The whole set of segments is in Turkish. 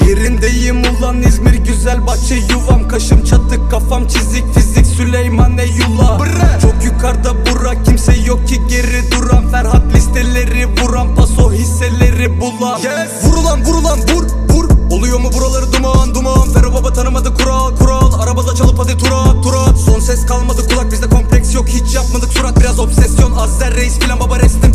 İzmir'deyim ulan İzmir güzel bahçe yuvam. Kaşım çatık kafam çizik fizik. Süleyman Eyyullah. Çok yukarıda bura kimse yok ki geri duran. Ferhat listeleri vuran paso hisseleri bulan. Vurulan vurulan vur vur Oluyor mu buraları duman duman? Ferro baba tanımadı kural kural. Arabada çalıp hadi turat turat Son ses kalmadı kulak bizde kompleks yok. Hiç yapmadık surat biraz obsesyon. Azzer reis filan baba rest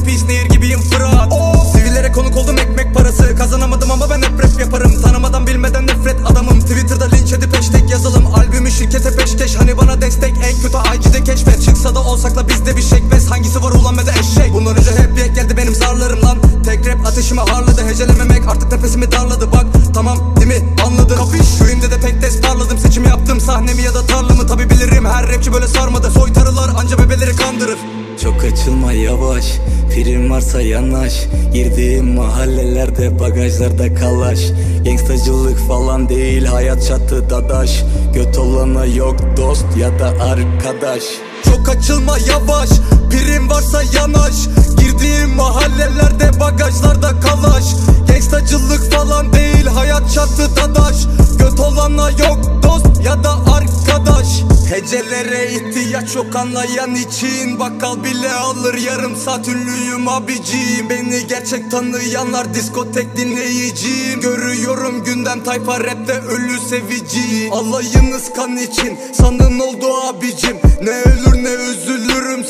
eşek. Bundan önce hep yek geldi benim zarlarım lan. Tek rap ateşimi harladı Hecelememek artık nefesimi darladı. Bak tamam değil mi? Anladın Kapış Köyümde de pek test parladım. Seçimi yaptım sahnemi ya da tarlamı. Tabi bilirim her rapçi böyle sarmadı. Soytarılar anca bebeleri kandırır. Çok açılma yavaş. Prim varsa yanaş. Girdiğim mahallelerde bagajlarda kalaş. Gangstacılık falan değil hayat çatı dadaş. Göt olana yok dost ya da arkadaş. Çok açılma yavaş. Prim varsa yanaş. Girdiğim mahallelerde bagajlarda kalaş. Gangstacılık falan değil hayat çatı dadaş Göt olana yok dost ya da arkadaş. Hecelere ihtiyaç yok anlayan için. Bakkal bile alır yarım saat ünlüyüm abicim. Beni gerçek tanıyanlar diskotek dinleyicim Görüyorum gündem tayfa rapte ölü sevici Alayınız kan için sanın oldu abicim. Ne ölür ne üzülürüm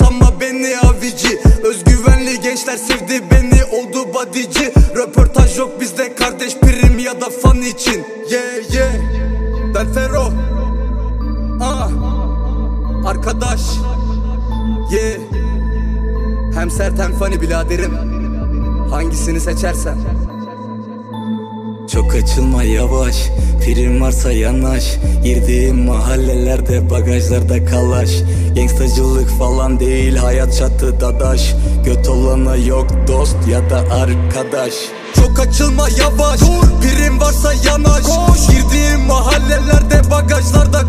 gençler sevdi beni oldu badici. Röportaj yok bizde kardeş prim ya da fan için. Yeah yeah. Ben Fero Ah. Arkadaş. Yeah. Hem sert hem funny biraderim. Hangisini seçersen çok açılma yavaş. Prim varsa yanaş. Girdiğim mahallelerde bagajlarda kalaş. Gangstacılık falan değil hayat çatı dadaş. Göt olana yok dost ya da arkadaş. Çok açılma yavaş. Dur. Prim varsa yanaş. Koş. Girdiğim mahallelerde bagajlarda